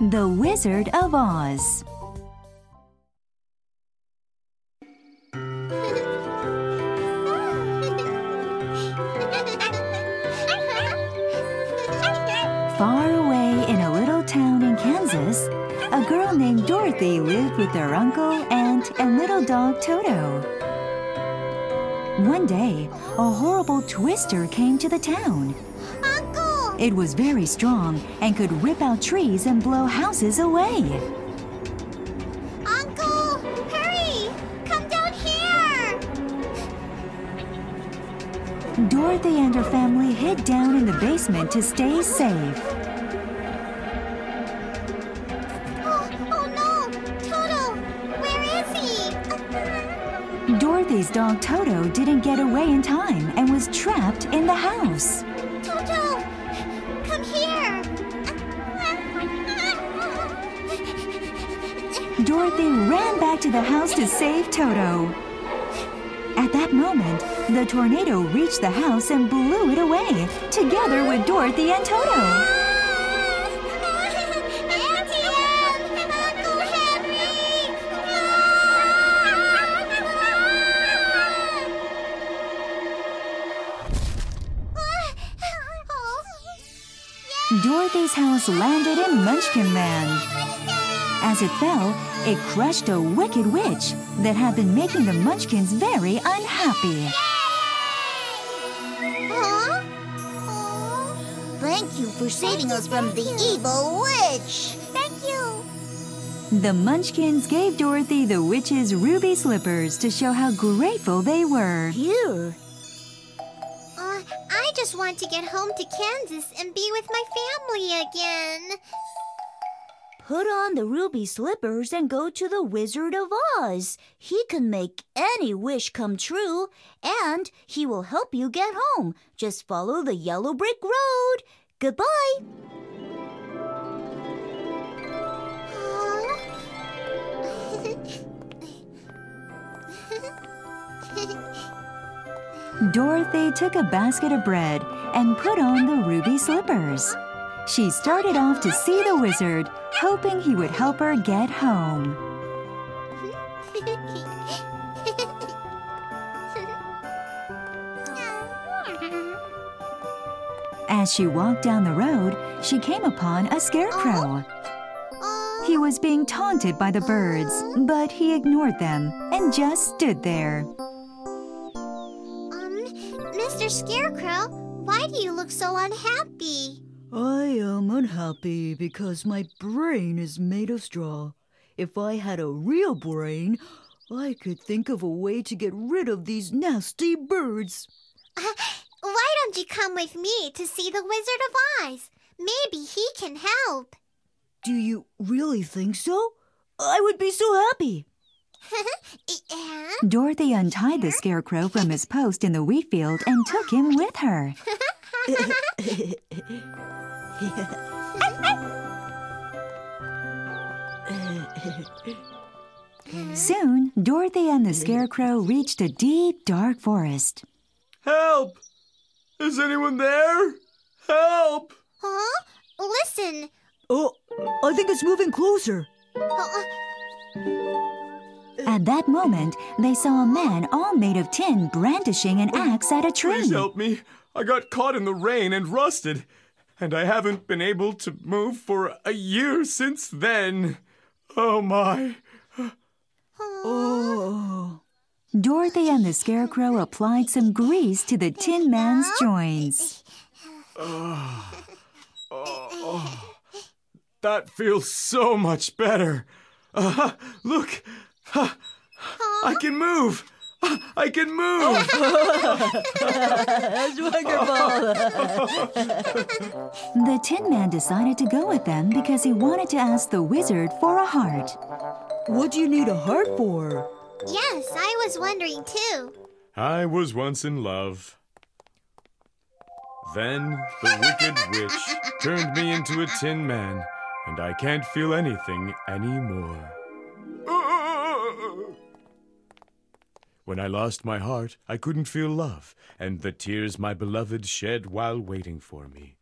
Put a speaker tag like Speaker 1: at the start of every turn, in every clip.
Speaker 1: The Wizard of Oz. Far away in a little town in Kansas, a girl named Dorothy lived with her uncle, aunt, and little dog Toto. One day, a horrible twister came to the town. It was very strong and could rip out trees and blow houses away.
Speaker 2: Uncle! Hurry! Come down here!
Speaker 1: Dorothy and her family hid down in the basement to stay safe.
Speaker 2: Oh, oh no! Toto! Where is he?
Speaker 1: Dorothy's dog Toto didn't get away in time and was trapped in the house. Dorothy ran back to the house to save Toto. At that moment, the tornado reached the house and blew it away, together with Dorothy and Toto.
Speaker 2: Auntie Em! Uncle Henry!
Speaker 1: Dorothy's house landed in Munchkin Land. As it fell, it crushed a wicked witch that had been making the Munchkins very unhappy.
Speaker 2: Huh? Oh. Thank you for saving us from the evil witch. Thank you.
Speaker 1: The Munchkins gave Dorothy the witch's ruby slippers to show how grateful they were.
Speaker 2: Here. Uh, I just want to get home to Kansas and be with my family again.
Speaker 3: Put on the ruby slippers and go to the Wizard of Oz. He can make any wish come true, and he will help you get home. Just follow the yellow brick road. Goodbye.
Speaker 1: Dorothy took a basket of bread and put on the ruby slippers. She started off to see the wizard, hoping he would help her get home. As she walked down the road, she came upon a scarecrow. He was being taunted by the birds, but he ignored them and just stood there.
Speaker 2: Um, Mr. Scarecrow, why do you look so unhappy?
Speaker 3: I am unhappy because my brain is made of straw. If I had a real brain, I could think of a way to get rid of these nasty birds.
Speaker 2: Why don't you come with me to see the Wizard of Oz? Maybe he can help.
Speaker 3: Do you really think so? I would be so happy.
Speaker 2: yeah?
Speaker 1: Dorothy untied the scarecrow from his post in the wheat field and took him with her. Soon, Dorothy and the scarecrow reached a deep, dark forest.
Speaker 4: Help! Is anyone there? Help!
Speaker 2: Huh? Listen.
Speaker 3: Oh, I think it's moving closer.
Speaker 2: Uh,
Speaker 1: At that moment, they saw a man all made of tin brandishing an axe at a tree.
Speaker 4: Please help me. I got caught in the rain and rusted, and I haven't been able to move for a year since then. Oh my.
Speaker 3: Oh.
Speaker 1: Dorothy and the scarecrow applied some grease to the tin man's joints.
Speaker 4: Oh, That feels so much better. Uh, look, Uh, I can move. I can move.
Speaker 3: That's wonderful.
Speaker 1: The tin man decided to go with them because he wanted to ask the wizard for a heart.
Speaker 3: what do you need a heart for?
Speaker 2: yes, I was wondering too.
Speaker 4: I was once in love. Then the wicked witch turned me into a tin man, and I can't feel anything anymore. When I lost my heart, I couldn't feel love, and the tears my beloved shed while waiting for me.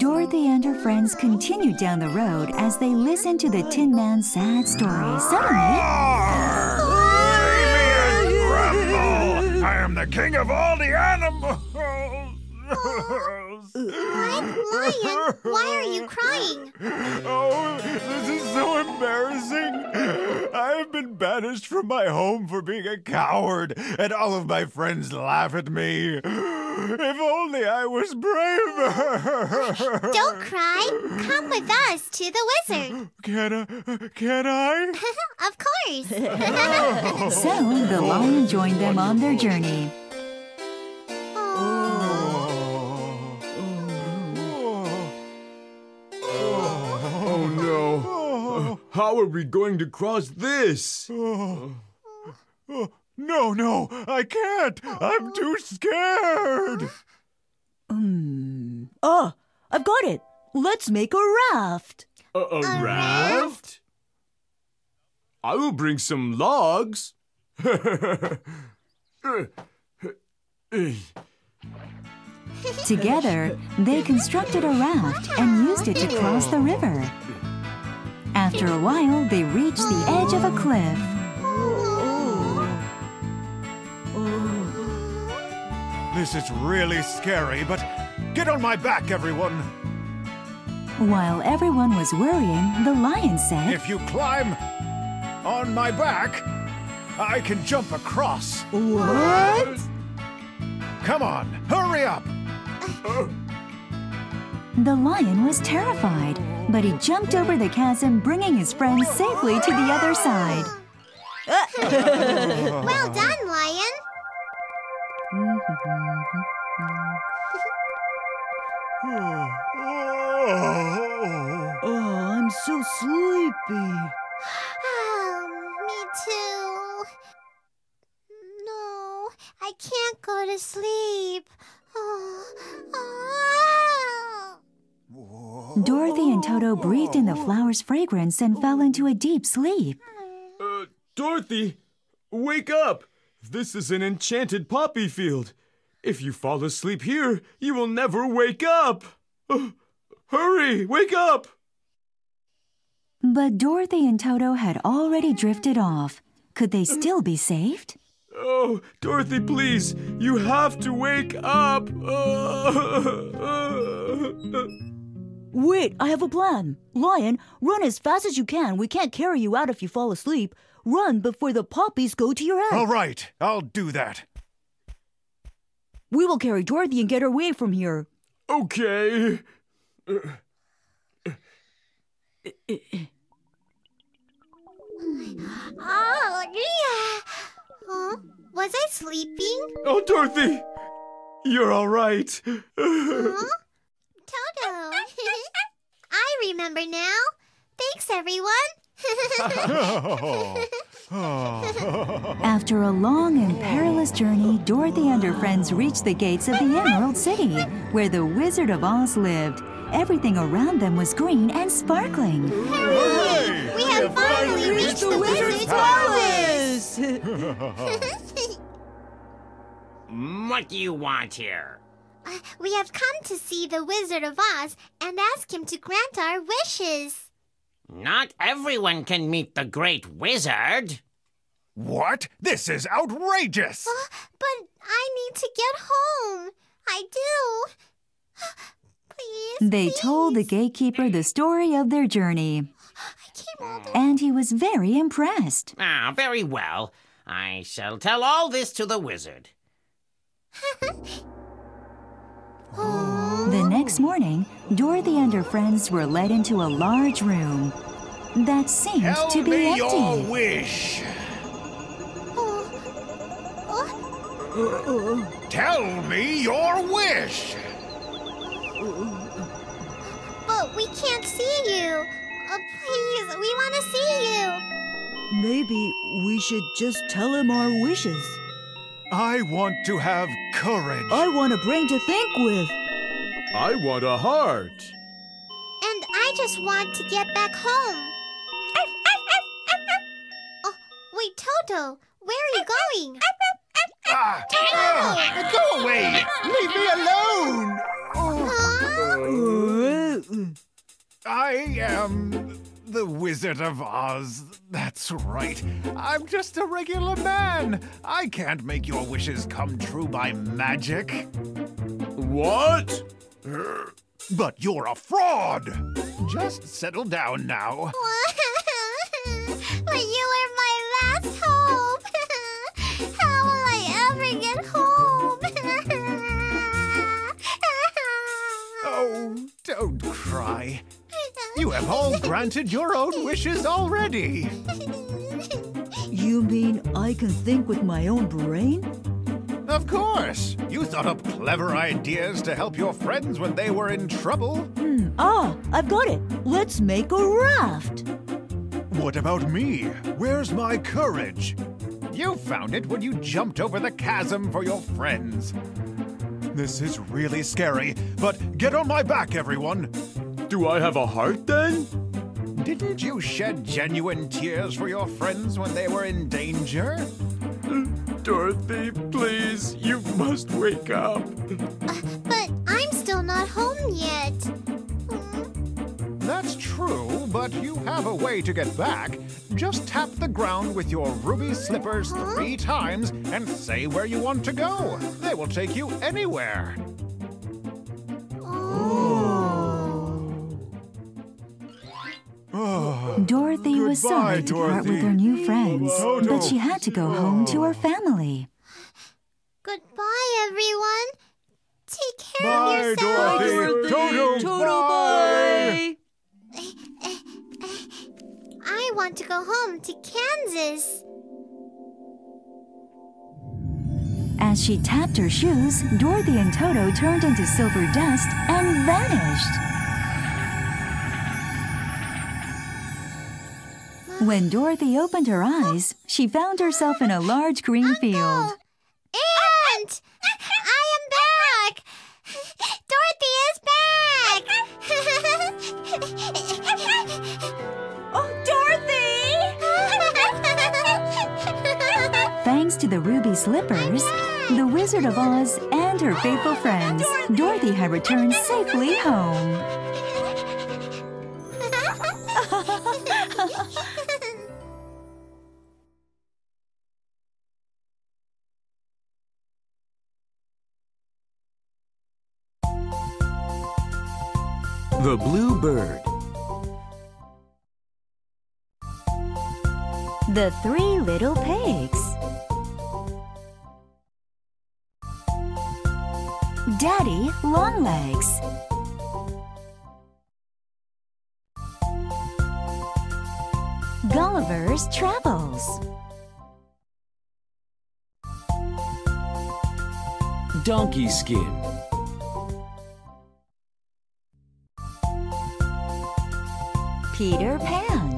Speaker 1: Dorothy and her friends continued down the road as they listened to the Tin Man's sad story. Suddenly,
Speaker 5: am the king of all the animals! Oh.
Speaker 2: Red Lion, why are you crying?
Speaker 5: Oh, this is so embarrassing. I have been banished from my home for being a coward, and all of my friends laugh at me. If only I was braver.
Speaker 2: Don't cry. Come with us to the wizard.
Speaker 5: Can I? Can I?
Speaker 2: of course.
Speaker 1: so the lion joined them on their journey.
Speaker 4: How are we going to cross this?
Speaker 5: No, no, I can't. I'm too scared.
Speaker 3: Ah, I've got it. Let's make a raft.
Speaker 4: A, a raft? I will bring some logs.
Speaker 1: Together, they constructed a raft and used it to cross the river. After a while, they reached the edge of a cliff.
Speaker 5: This is really scary, but get on my back, everyone.
Speaker 1: While everyone was worrying, the lion said,
Speaker 5: If you climb on my back, I can jump across.
Speaker 3: What?
Speaker 5: Come on, hurry up.
Speaker 1: The lion was terrified, but he jumped over the chasm, bringing his friends safely to the other side.
Speaker 2: well done, Lion.
Speaker 5: Oh.
Speaker 3: Oh, I'm so sleepy.
Speaker 2: Oh, me too. No, I can't go to sleep. Oh, ah.
Speaker 1: Dorothy and Toto breathed in the flower's fragrance and fell into a deep sleep.
Speaker 4: Uh, Dorothy, wake up! This is an enchanted poppy field. If you fall asleep here, you will never wake up. Uh, hurry, wake up!
Speaker 1: But Dorothy and Toto had already drifted off. Could they still be saved?
Speaker 4: Oh, Dorothy, please, you have to wake up.
Speaker 3: Wait, I have a plan. Lion, run as fast as you can. We can't carry you out if you fall asleep. Run before the poppies go to your head.
Speaker 5: All right, I'll do that.
Speaker 3: We will carry Dorothy and get her away from here.
Speaker 4: okay.
Speaker 2: Oh, yeah. Huh? Was I sleeping?
Speaker 4: Oh, Dorothy, you're all right.
Speaker 2: Huh? Toto. I remember now. Thanks, everyone.
Speaker 1: After a long and perilous journey, Dorothy and her friends reached the gates of the Emerald City, where the Wizard of Oz lived. Everything around them was green and sparkling.
Speaker 5: Hooray!
Speaker 2: we have finally reached the wizard's palace.
Speaker 6: What do you want here?
Speaker 2: Uh, we have come to see the Wizard of Oz and ask him to grant our wishes.
Speaker 6: Not everyone can meet the great wizard.
Speaker 5: What? This is outrageous!
Speaker 2: Uh, but I need to get home. I do. Please.
Speaker 1: They
Speaker 2: please.
Speaker 1: told the gatekeeper the story of their journey,
Speaker 2: I came all the
Speaker 1: and he was very impressed.
Speaker 6: Ah, very well. I shall tell all this to the wizard.
Speaker 1: Next morning, Dorothy and her friends were led into a large room that seemed
Speaker 5: Tell
Speaker 1: to be
Speaker 5: me
Speaker 1: empty.
Speaker 5: your wish. Tell me your wish.
Speaker 2: But we can't see you. Uh, please, we want to see you.
Speaker 3: Maybe we should just tell him our wishes.
Speaker 5: I want to have courage.
Speaker 3: I want a brain to think with.
Speaker 4: I want a heart.
Speaker 2: And I just want to get back home. Oh, wait, Toto, where are you going?
Speaker 5: Ah, ah, go away! Leave me alone! Oh, I am the Wizard of Oz. That's right. I'm just a regular man. I can't make your wishes come true by magic.
Speaker 4: What?
Speaker 5: But you're a fraud! Just settle down now.
Speaker 2: but you were my last hope. How will I ever get home?
Speaker 5: Oh, don't cry. You have all granted your own wishes already.
Speaker 1: You mean I can think with my own brain?
Speaker 5: Of course. You thought up clever ideas to help your friends when they were in trouble.
Speaker 1: Ah, I've got it. Let's make a raft.
Speaker 5: What about me? Where's my courage? You found it when you jumped over the chasm for your friends. This is really scary, but get on my back, everyone.
Speaker 4: Do I have a heart then?
Speaker 5: Didn't you shed genuine tears for your friends when they were in danger?
Speaker 4: Dorothy, please, you must wake up.
Speaker 2: Uh, but I'm still not home yet. Hmm.
Speaker 5: That's true, but you have a way to get back. Just tap the ground with your ruby slippers three times and say where you want to go. They will take you anywhere. Oh,
Speaker 1: Dorothy was sorry to part with her new friends,
Speaker 5: Oh, no.
Speaker 1: but she had to go oh. home to her family.
Speaker 2: Goodbye, everyone. Take care
Speaker 5: Bye,
Speaker 2: of yourselves.
Speaker 5: Dorothy. Toto, bye.
Speaker 2: I want to go home to Kansas.
Speaker 1: As she tapped her shoes, Dorothy and Toto turned into silver dust and vanished. When Dorothy opened her eyes, she found herself in a large green field.
Speaker 2: Aunt! I am back! Dorothy is back!
Speaker 3: Oh, Dorothy!
Speaker 1: Thanks to the ruby slippers, the Wizard of Oz and her faithful friends, Dorothy had returned safely home.
Speaker 4: The Blue Bird.
Speaker 1: The Three Little Pigs. Daddy Longlegs. Gulliver's Travels.
Speaker 4: Donkey Skin.
Speaker 1: Peter Pan.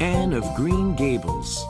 Speaker 4: Anne of Green Gables.